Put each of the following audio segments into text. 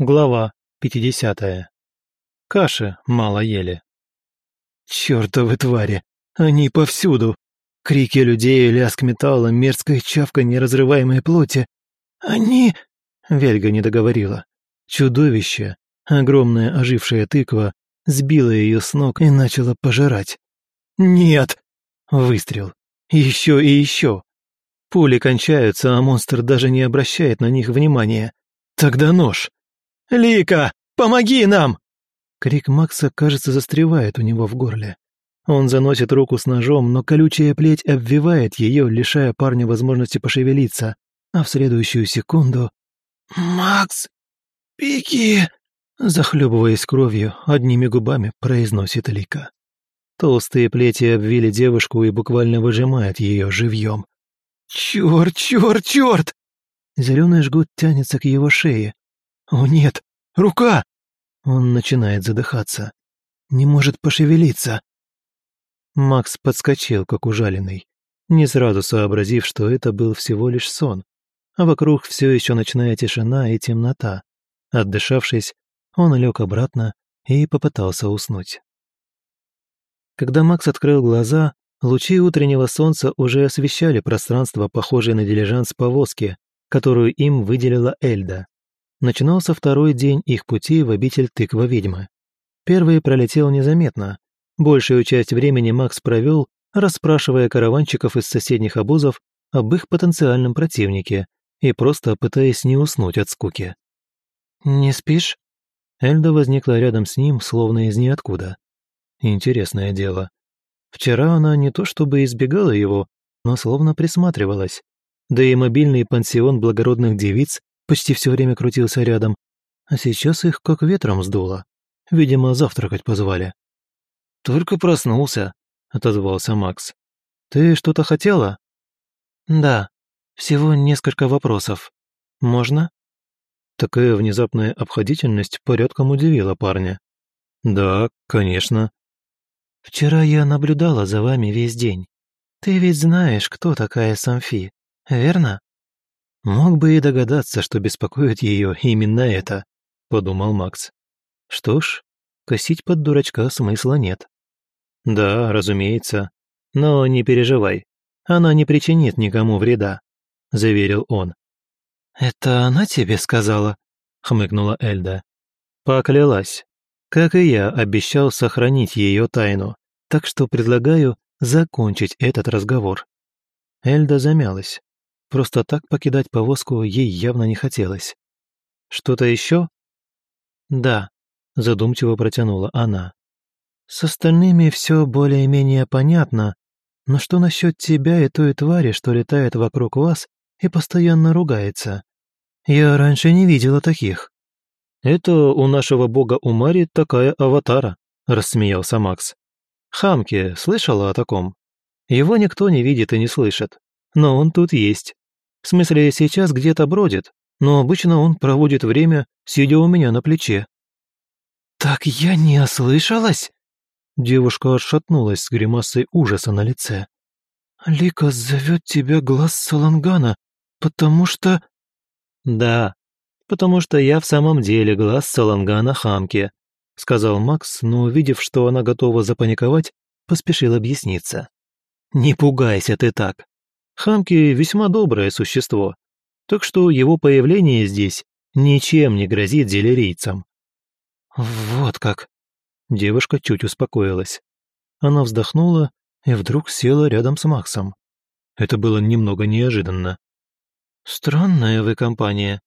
Глава 50. Каши мало ели. Чёртовы твари! Они повсюду! Крики людей, лязг металла, мерзкая чавка неразрываемой плоти. Они... Вельга не договорила. Чудовище, огромная ожившая тыква, сбила ее с ног и начала пожирать. «Нет!» Выстрел. Еще и еще. Пули кончаются, а монстр даже не обращает на них внимания. Тогда нож. «Лика, помоги нам!» Крик Макса, кажется, застревает у него в горле. Он заносит руку с ножом, но колючая плеть обвивает ее, лишая парня возможности пошевелиться, а в следующую секунду... «Макс, беги!» Захлебываясь кровью, одними губами произносит Лика. Толстые плети обвили девушку и буквально выжимают ее живьем. «Черт, черт, черт!» Зеленый жгут тянется к его шее, «О нет! Рука!» Он начинает задыхаться. Не может пошевелиться. Макс подскочил, как ужаленный, не сразу сообразив, что это был всего лишь сон, а вокруг все еще ночная тишина и темнота. Отдышавшись, он лег обратно и попытался уснуть. Когда Макс открыл глаза, лучи утреннего солнца уже освещали пространство, похожее на дилижанс повозки, которую им выделила Эльда начинался второй день их пути в обитель тыква-ведьмы. Первый пролетел незаметно. Большую часть времени Макс провел, расспрашивая караванчиков из соседних обозов об их потенциальном противнике и просто пытаясь не уснуть от скуки. «Не спишь?» Эльда возникла рядом с ним, словно из ниоткуда. Интересное дело. Вчера она не то чтобы избегала его, но словно присматривалась. Да и мобильный пансион благородных девиц почти все время крутился рядом, а сейчас их как ветром сдуло. Видимо, завтракать позвали. «Только проснулся», — отозвался Макс. «Ты что-то хотела?» «Да, всего несколько вопросов. Можно?» Такая внезапная обходительность порядком удивила парня. «Да, конечно». «Вчера я наблюдала за вами весь день. Ты ведь знаешь, кто такая Самфи, верно?» Мог бы и догадаться, что беспокоит ее именно это, подумал Макс. Что ж, косить под дурачка смысла нет. Да, разумеется. Но не переживай, она не причинит никому вреда, заверил он. Это она тебе сказала? хмыкнула Эльда. Поклялась. Как и я обещал сохранить ее тайну, так что предлагаю закончить этот разговор. Эльда замялась. Просто так покидать повозку ей явно не хотелось. «Что-то еще?» «Да», — задумчиво протянула она. «С остальными все более-менее понятно, но что насчет тебя и той твари, что летает вокруг вас и постоянно ругается? Я раньше не видела таких». «Это у нашего бога Умари такая аватара», — рассмеялся Макс. «Хамки, слышала о таком? Его никто не видит и не слышит, но он тут есть. В смысле, сейчас где-то бродит, но обычно он проводит время, сидя у меня на плече». «Так я не ослышалась?» Девушка отшатнулась с гримасой ужаса на лице. «Лика зовет тебя глаз Салангана, потому что...» «Да, потому что я в самом деле глаз Салангана Хамки», сказал Макс, но, увидев, что она готова запаниковать, поспешил объясниться. «Не пугайся ты так. Хамки весьма доброе существо, так что его появление здесь ничем не грозит зелерийцам. «Вот как!» Девушка чуть успокоилась. Она вздохнула и вдруг села рядом с Максом. Это было немного неожиданно. «Странная вы компания.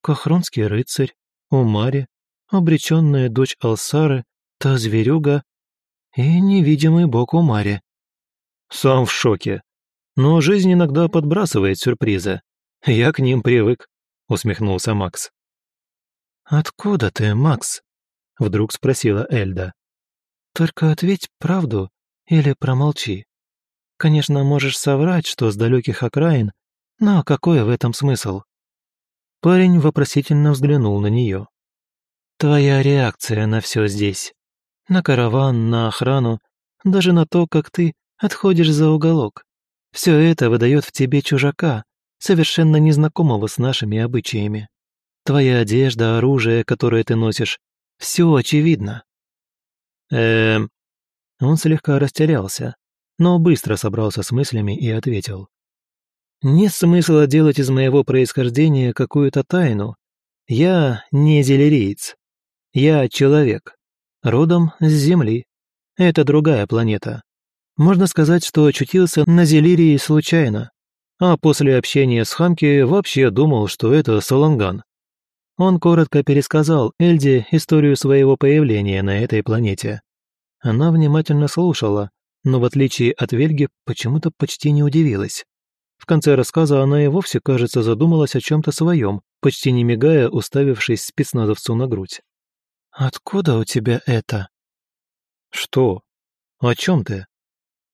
Кахронский рыцарь, Умари, обреченная дочь Алсары, та зверюга и невидимый бог Умари». «Сам в шоке», но жизнь иногда подбрасывает сюрпризы. Я к ним привык», — усмехнулся Макс. «Откуда ты, Макс?» — вдруг спросила Эльда. «Только ответь правду или промолчи. Конечно, можешь соврать, что с далеких окраин, но какой в этом смысл?» Парень вопросительно взглянул на нее. «Твоя реакция на все здесь. На караван, на охрану, даже на то, как ты отходишь за уголок. Все это выдает в тебе чужака, совершенно незнакомого с нашими обычаями. твоя одежда, оружие, которое ты носишь. Все очевидно». «Эм...» Он слегка растерялся, но быстро собрался с мыслями и ответил. «Нет смысла делать из моего происхождения какую-то тайну. Я не зелериец. Я человек. Родом с Земли. Это другая планета. Можно сказать, что очутился на Зелирии случайно. А после общения с Хамки вообще думал, что это Соланган. Он коротко пересказал Эльде историю своего появления на этой планете. Она внимательно слушала, но в отличие от Вельги почему-то почти не удивилась. В конце рассказа она и вовсе, кажется, задумалась о чем-то своем, почти не мигая, уставившись спецназовцу на грудь. «Откуда у тебя это?» «Что? О чем ты?»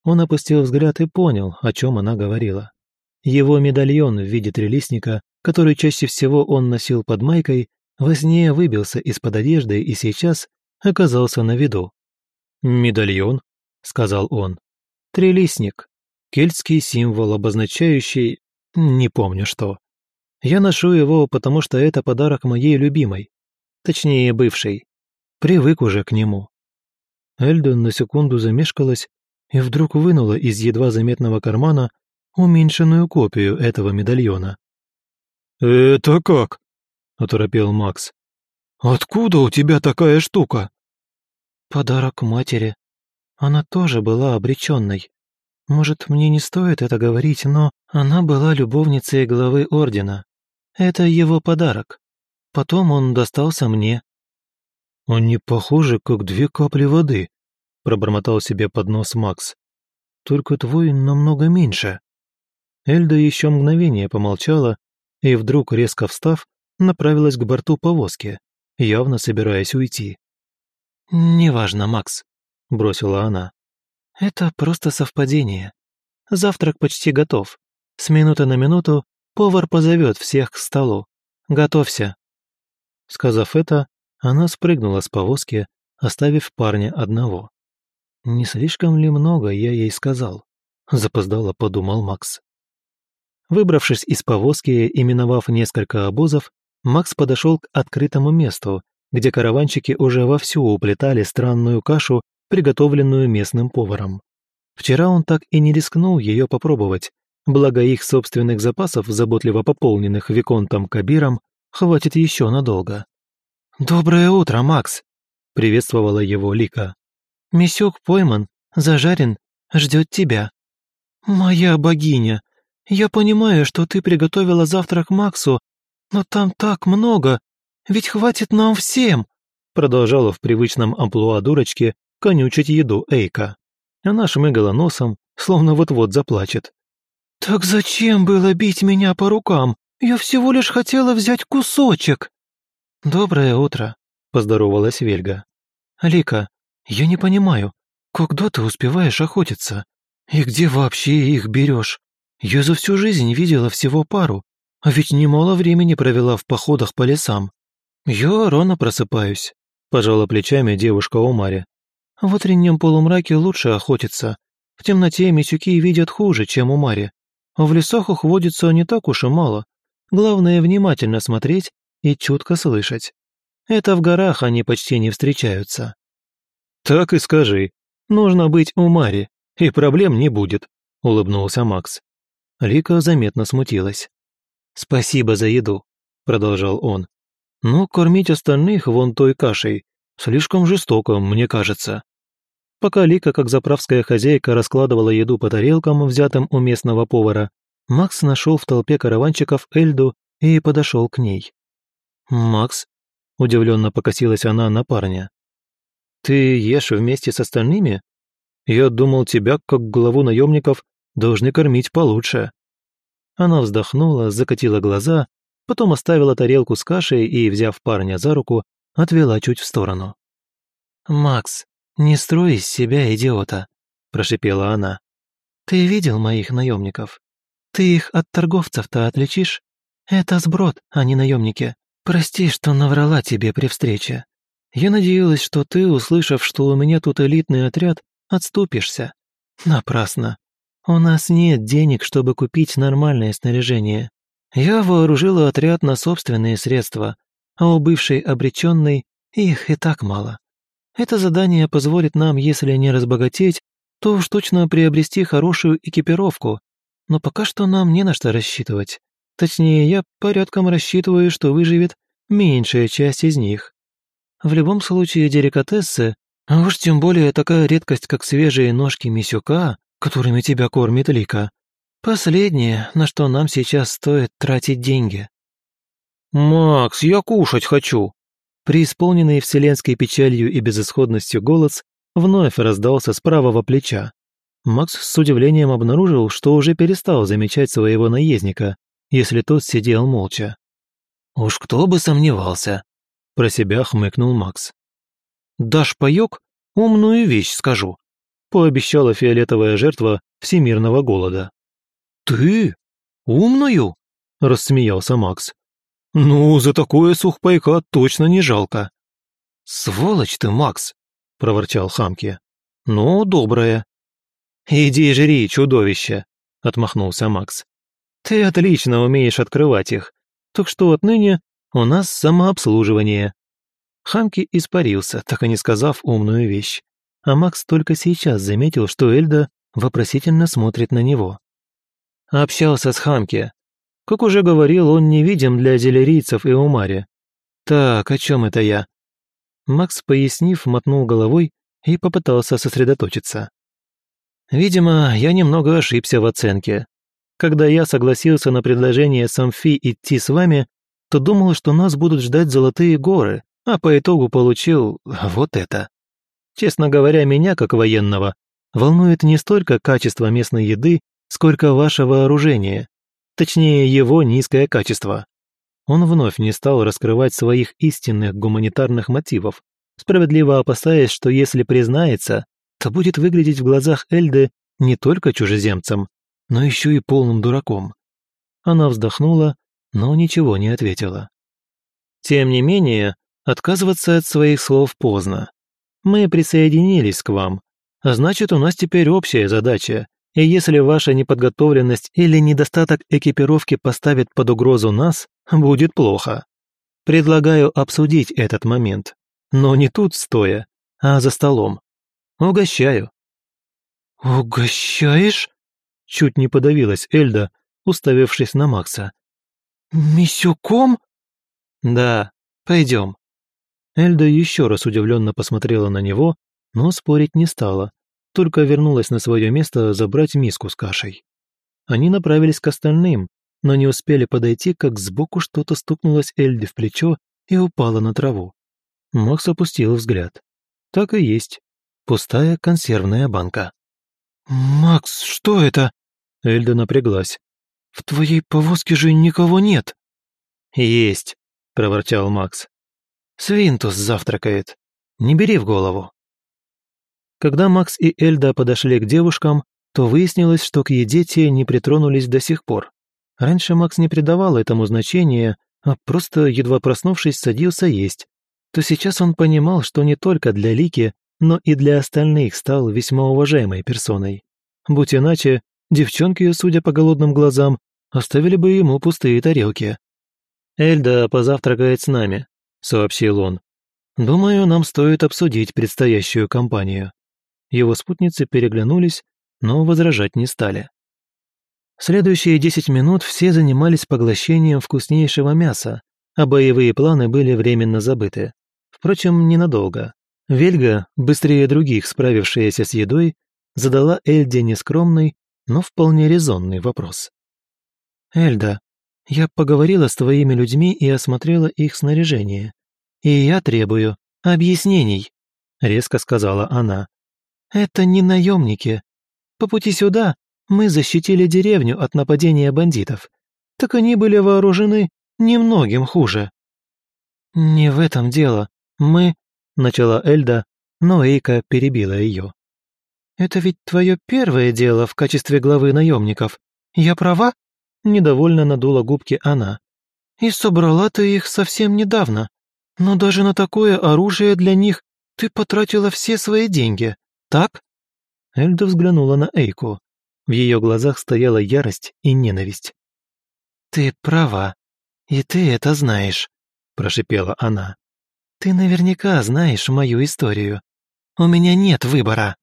Он опустил взгляд и понял, о чем она говорила. Его медальон в виде трелистника, который чаще всего он носил под майкой, во сне выбился из-под одежды и сейчас оказался на виду. «Медальон?» — сказал он. «Трелистник. Кельтский символ, обозначающий... не помню что. Я ношу его, потому что это подарок моей любимой. Точнее, бывшей. Привык уже к нему». Эльдон на секунду замешкалась и вдруг вынула из едва заметного кармана уменьшенную копию этого медальона. «Это как?» — оторопел Макс. «Откуда у тебя такая штука?» «Подарок матери. Она тоже была обреченной. Может, мне не стоит это говорить, но она была любовницей главы Ордена. Это его подарок. Потом он достался мне». «Они похожи, как две капли воды», — пробормотал себе под нос Макс. «Только твой намного меньше». Эльда еще мгновение помолчала и вдруг, резко встав, направилась к борту повозки, явно собираясь уйти. «Неважно, Макс», — бросила она. «Это просто совпадение. Завтрак почти готов. С минуты на минуту повар позовет всех к столу. Готовься». Сказав это, она спрыгнула с повозки, оставив парня одного. «Не слишком ли много я ей сказал?» — запоздало подумал Макс. Выбравшись из повозки и миновав несколько обозов, Макс подошел к открытому месту, где караванщики уже вовсю уплетали странную кашу, приготовленную местным поваром. Вчера он так и не рискнул ее попробовать, благо их собственных запасов, заботливо пополненных Виконтом Кабиром, хватит еще надолго. «Доброе утро, Макс!» — приветствовала его Лика. «Мисюк пойман, зажарен, ждет тебя». «Моя богиня!» «Я понимаю, что ты приготовила завтрак Максу, но там так много, ведь хватит нам всем!» Продолжала в привычном амплуа дурочки конючить еду Эйка. Она шмыгала носом, словно вот-вот заплачет. «Так зачем было бить меня по рукам? Я всего лишь хотела взять кусочек!» «Доброе утро», — поздоровалась Вельга. «Лика, я не понимаю, когда ты успеваешь охотиться? И где вообще их берешь? Я за всю жизнь видела всего пару, а ведь немало времени провела в походах по лесам. Я рано просыпаюсь», – пожала плечами девушка Омаре. «В утреннем полумраке лучше охотиться. В темноте мисюки видят хуже, чем у Мари. В лесах их водится не так уж и мало. Главное внимательно смотреть и чутко слышать. Это в горах они почти не встречаются». «Так и скажи. Нужно быть у Мари, и проблем не будет», – улыбнулся Макс. Лика заметно смутилась. «Спасибо за еду», — продолжал он. «Но кормить остальных вон той кашей слишком жестоко, мне кажется». Пока Лика, как заправская хозяйка, раскладывала еду по тарелкам, взятым у местного повара, Макс нашел в толпе караванчиков Эльду и подошел к ней. «Макс?» – удивленно покосилась она на парня. «Ты ешь вместе с остальными? Я думал, тебя, как главу наемников, должны кормить получше». Она вздохнула, закатила глаза, потом оставила тарелку с кашей и, взяв парня за руку, отвела чуть в сторону. «Макс, не строй из себя идиота», – прошипела она. «Ты видел моих наемников? Ты их от торговцев-то отличишь? Это сброд, а не наемники. Прости, что наврала тебе при встрече. Я надеялась, что ты, услышав, что у меня тут элитный отряд, отступишься. Напрасно. У нас нет денег, чтобы купить нормальное снаряжение. Я вооружила отряд на собственные средства, а у бывшей обреченной их и так мало. Это задание позволит нам, если не разбогатеть, то уж точно приобрести хорошую экипировку, но пока что нам не на что рассчитывать. Точнее, я порядком рассчитываю, что выживет меньшая часть из них. В любом случае, деликатесы, а уж тем более такая редкость, как свежие ножки мисюка, которыми тебя кормит Лика, последнее, на что нам сейчас стоит тратить деньги. «Макс, я кушать хочу!» Преисполненный вселенской печалью и безысходностью голос вновь раздался с правого плеча. Макс с удивлением обнаружил, что уже перестал замечать своего наездника, если тот сидел молча. «Уж кто бы сомневался!» – про себя хмыкнул Макс. «Дашь паёк? Умную вещь скажу», – пообещала фиолетовая жертва всемирного голода. «Ты? Умную?» – рассмеялся Макс. «Ну, за такое сухпайка точно не жалко». «Сволочь ты, Макс!» – проворчал Хамки. «Ну, добрая». «Иди жри, чудовище!» – отмахнулся Макс. «Ты отлично умеешь открывать их, так что отныне у нас самообслуживание». Хамки испарился, так и не сказав умную вещь. А Макс только сейчас заметил, что Эльда вопросительно смотрит на него. Общался с Хамки. Как уже говорил, он невидим для зелерийцев и Умари. Так, о чем это я? Макс, пояснив, мотнул головой и попытался сосредоточиться. Видимо, я немного ошибся в оценке. Когда я согласился на предложение Самфи идти с вами, то думал, что нас будут ждать золотые горы, а по итогу получил вот это. Честно говоря, меня, как военного, волнует не столько качество местной еды, сколько ваше вооружение, точнее его низкое качество. Он вновь не стал раскрывать своих истинных гуманитарных мотивов, справедливо опасаясь, что если признается, то будет выглядеть в глазах Эльды не только чужеземцем, но еще и полным дураком. Она вздохнула, но ничего не ответила. Тем не менее, отказываться от своих слов поздно. Мы присоединились к вам, а значит, у нас теперь общая задача, и если ваша неподготовленность или недостаток экипировки поставит под угрозу нас, будет плохо. Предлагаю обсудить этот момент. Но не тут стоя, а за столом. Угощаю». «Угощаешь?» Чуть не подавилась Эльда, уставившись на Макса. «Мисюком?» «Да, пойдем». Эльда еще раз удивленно посмотрела на него, но спорить не стала, только вернулась на свое место забрать миску с кашей. Они направились к остальным, но не успели подойти, как сбоку что-то стукнулось Эльде в плечо и упало на траву. Макс опустил взгляд. Так и есть. Пустая консервная банка. «Макс, что это?» Эльда напряглась. «В твоей повозке же никого нет». «Есть», — проворчал Макс. «Свинтус завтракает. Не бери в голову». Когда Макс и Эльда подошли к девушкам, то выяснилось, что к еде те не притронулись до сих пор. Раньше Макс не придавал этому значения, а просто, едва проснувшись, садился есть. То сейчас он понимал, что не только для Лики, но и для остальных стал весьма уважаемой персоной. Будь иначе, девчонки, судя по голодным глазам, оставили бы ему пустые тарелки. «Эльда позавтракает с нами», — сообщил он. «Думаю, нам стоит обсудить предстоящую кампанию». Его спутницы переглянулись, но возражать не стали. Следующие десять минут все занимались поглощением вкуснейшего мяса, а боевые планы были временно забыты. Впрочем, ненадолго. Вельга, быстрее других справившаяся с едой, задала Эльде нескромный, но вполне резонный вопрос. «Эльда, я поговорила с твоими людьми и осмотрела их снаряжение. И я требую объяснений», — резко сказала она. Это не наемники. По пути сюда мы защитили деревню от нападения бандитов. Так они были вооружены немногим хуже. Не в этом дело. Мы... Начала Эльда, но Эйка перебила ее. «Это ведь твое первое дело в качестве главы наемников. Я права?» Недовольно надула губки она. «И собрала ты их совсем недавно. Но даже на такое оружие для них ты потратила все свои деньги так?» Эльда взглянула на Эйку. В ее глазах стояла ярость и ненависть. «Ты права, и ты это знаешь», прошипела она. «Ты наверняка знаешь мою историю. У меня нет выбора».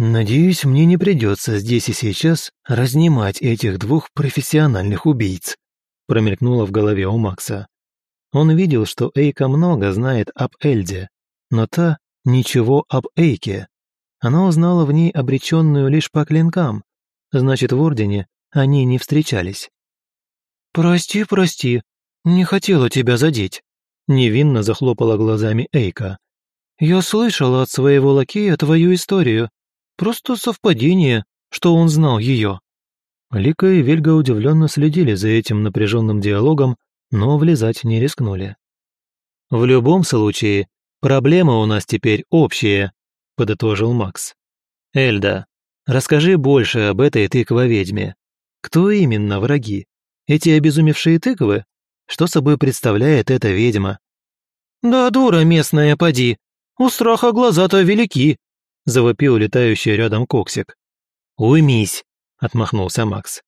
«Надеюсь, мне не придется здесь и сейчас разнимать этих двух профессиональных убийц», промелькнуло в голове у Макса. Он видел, что Эйка много знает об Эльде, но та ничего об Эйке. Она узнала в ней обреченную лишь по клинкам, значит, в Ордене они не встречались. «Прости, прости, не хотела тебя задеть», невинно захлопала глазами Эйка. «Я слышала от своего лакея твою историю, Просто совпадение, что он знал ее. Лика и Вельга удивленно следили за этим напряженным диалогом, но влезать не рискнули. «В любом случае, проблема у нас теперь общая», – подытожил Макс. «Эльда, расскажи больше об этой тыквоведьме. Кто именно враги? Эти обезумевшие тыквы? Что собой представляет эта ведьма?» «Да дура местная, поди. У страха глаза-то велики», завопил летающий рядом коксик. «Уймись», — отмахнулся Макс.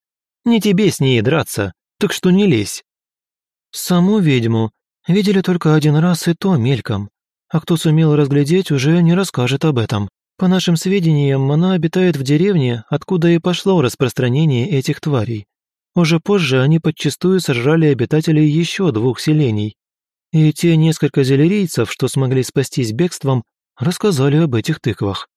«Не тебе с ней драться, так что не лезь». «Саму ведьму видели только один раз и то мельком, а кто сумел разглядеть, уже не расскажет об этом. По нашим сведениям, она обитает в деревне, откуда и пошло распространение этих тварей. Уже позже они подчастую сожрали обитателей еще двух селений. И те несколько зелерийцев, что смогли спастись бегством, рассказали об этих тыквах.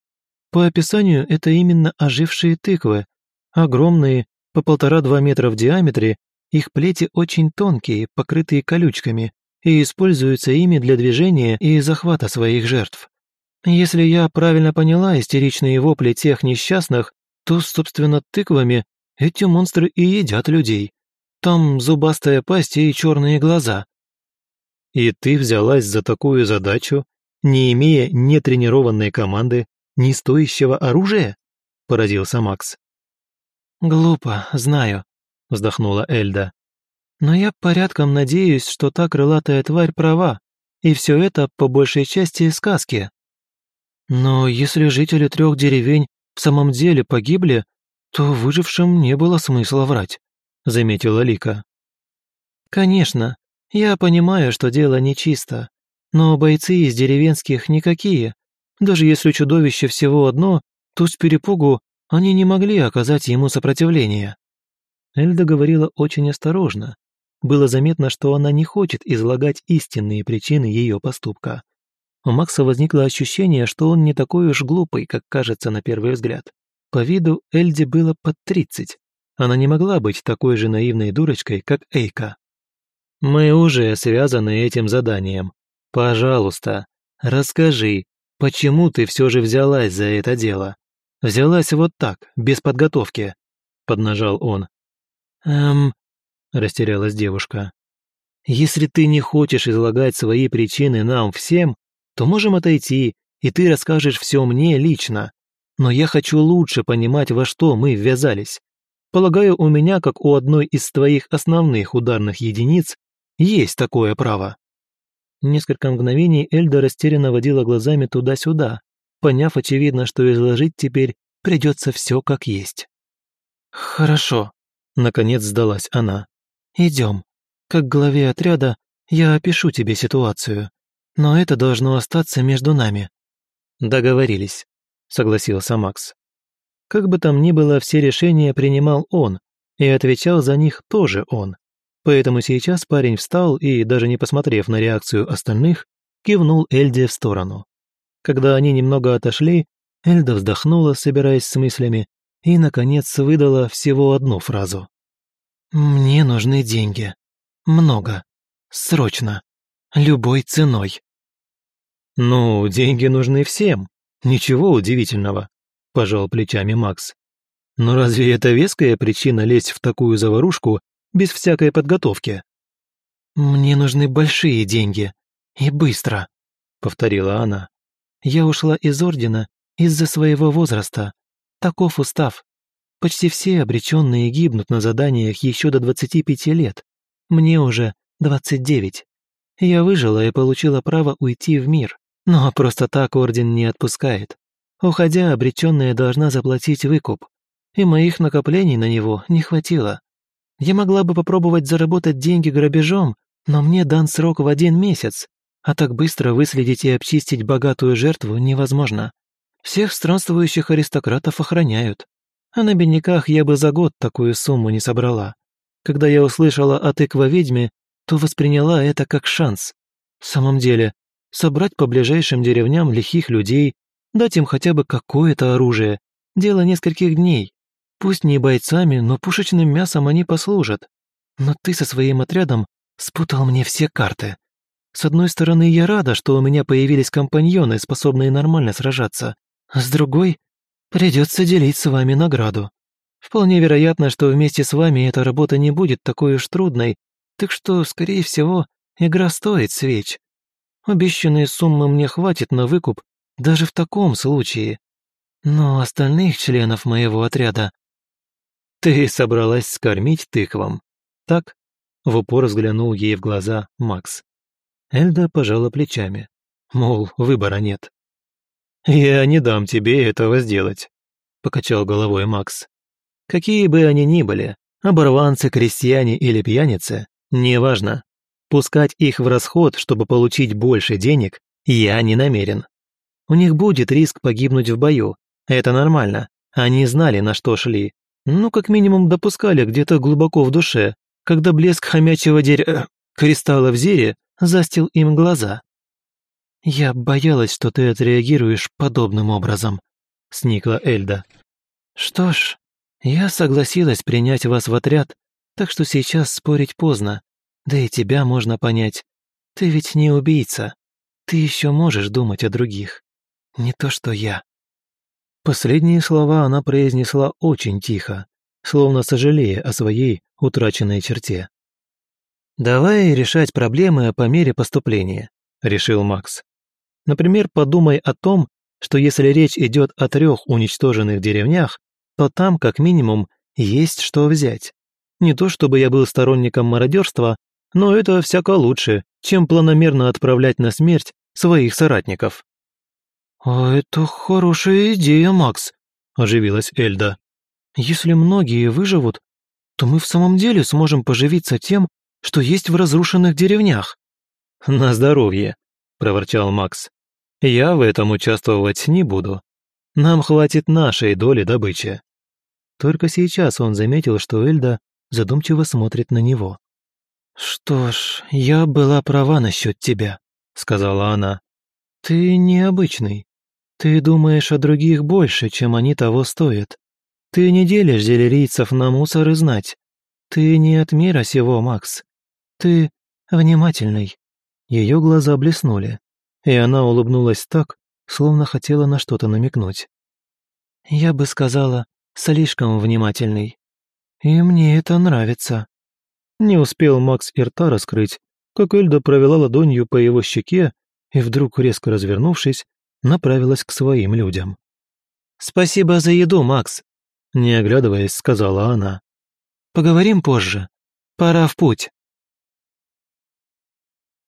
По описанию это именно ожившие тыквы, огромные, по полтора-два метра в диаметре, их плети очень тонкие, покрытые колючками, и используются ими для движения и захвата своих жертв. Если я правильно поняла истеричные вопли тех несчастных, то, собственно, тыквами эти монстры и едят людей. Там зубастая пасть и черные глаза. И ты взялась за такую задачу, не имея ни тренированной команды, ни стоящего оружия?» – поразился Макс. «Глупо, знаю», – вздохнула Эльда. «Но я порядком надеюсь, что та крылатая тварь права, и все это по большей части сказки. Но если жители трех деревень в самом деле погибли, то выжившим не было смысла врать», – заметила Лика. «Конечно, я понимаю, что дело нечисто, но бойцы из деревенских никакие. Даже если чудовище всего одно, то с перепугу они не могли оказать ему сопротивление. Эльда говорила очень осторожно. Было заметно, что она не хочет излагать истинные причины ее поступка. У Макса возникло ощущение, что он не такой уж глупый, как кажется на первый взгляд. По виду Эльде было под тридцать. Она не могла быть такой же наивной дурочкой, как Эйка. «Мы уже связаны этим заданием», Пожалуйста, расскажи, почему ты все же взялась за это дело? Взялась вот так, без подготовки, поднажал он. Эм, растерялась девушка. Если ты не хочешь излагать свои причины нам всем, то можем отойти, и ты расскажешь все мне лично. Но я хочу лучше понимать, во что мы ввязались. Полагаю, у меня, как у одной из твоих основных ударных единиц, есть такое право. Несколько мгновений Эльда растерянно водила глазами туда-сюда, поняв, очевидно, что изложить теперь придется все как есть. «Хорошо», — наконец сдалась она. «Идем. Как главе отряда я опишу тебе ситуацию, но это должно остаться между нами». «Договорились», — согласился Макс. Как бы там ни было, все решения принимал он, и отвечал за них тоже он. Поэтому сейчас парень встал и, даже не посмотрев на реакцию остальных, кивнул Эльде в сторону. Когда они немного отошли, Эльда вздохнула, собираясь с мыслями, и, наконец, выдала всего одну фразу. «Мне нужны деньги. Много. Срочно. Любой ценой». «Ну, деньги нужны всем. Ничего удивительного», – пожал плечами Макс. «Но разве это веская причина лезть в такую заварушку без всякой подготовки. «Мне нужны большие деньги. И быстро», — повторила она. «Я ушла из Ордена из-за своего возраста. Таков устав. Почти все обреченные гибнут на заданиях еще до 25 лет. Мне уже 29. Я выжила и получила право уйти в мир. Но просто так Орден не отпускает. Уходя, обреченная должна заплатить выкуп. И моих накоплений на него не хватило. Я могла бы попробовать заработать деньги грабежом, Но мне дан срок в один месяц, а так быстро выследить и обчистить богатую жертву невозможно. Всех странствующих аристократов охраняют. А на бедняках я бы за год такую сумму не собрала. Когда я услышала о тыква-ведьме, то восприняла это как шанс. В самом деле, собрать по ближайшим деревням лихих людей, дать им хотя бы какое-то оружие, дело нескольких дней. Пусть не бойцами, но пушечным мясом они послужат. Но ты со своим отрядом спутал мне все карты. С одной стороны, я рада, что у меня появились компаньоны, способные нормально сражаться, а с другой, придется делить с вами награду. Вполне вероятно, что вместе с вами эта работа не будет такой уж трудной, так что, скорее всего, игра стоит свеч. Обещанные суммы мне хватит на выкуп даже в таком случае. Но остальных членов моего отряда... Ты собралась скормить тыквам, так? В упор взглянул ей в глаза Макс. Эльда пожала плечами, мол, выбора нет. «Я не дам тебе этого сделать», — покачал головой Макс. «Какие бы они ни были, оборванцы, крестьяне или пьяницы, неважно. Пускать их в расход, чтобы получить больше денег, я не намерен. У них будет риск погибнуть в бою. Это нормально. Они знали, на что шли. Ну, как минимум, допускали где-то глубоко в душе, когда блеск хомячего дерь... Э, кристалла в зере застил им глаза. «Я боялась, что ты отреагируешь подобным образом», — сникла Эльда. «Что ж, я согласилась принять вас в отряд, так что сейчас спорить поздно. Да и тебя можно понять. Ты ведь не убийца. Ты еще можешь думать о других. Не то что я». Последние слова она произнесла очень тихо, словно сожалея о своей утраченной черте. «Давай решать проблемы по мере поступления», — решил Макс. «Например, подумай о том, что если речь идет о трех уничтоженных деревнях, то там, как минимум, есть что взять. Не то чтобы я был сторонником мародерства, но это всяко лучше, чем планомерно отправлять на смерть своих соратников». «А это хорошая идея, Макс», – оживилась Эльда. «Если многие выживут, то мы в самом деле сможем поживиться тем, что есть в разрушенных деревнях». «На здоровье», – проворчал Макс. «Я в этом участвовать не буду. Нам хватит нашей доли добычи». Только сейчас он заметил, что Эльда задумчиво смотрит на него. «Что ж, я была права насчет тебя», — сказала она. «Ты необычный. Ты думаешь о других больше, чем они того стоят. Ты не делишь зелерийцев на мусор и знать. Ты не от мира сего, Макс. Ты внимательный». Ее глаза блеснули, и она улыбнулась так, словно хотела на что-то намекнуть. «Я бы сказала, слишком внимательный. И мне это нравится». Не успел Макс и рта раскрыть, как Эльда провела ладонью по его щеке и вдруг, резко развернувшись, направилась к своим людям. «Спасибо за еду, Макс», — не оглядываясь, сказала она. «Поговорим позже. Пора в путь».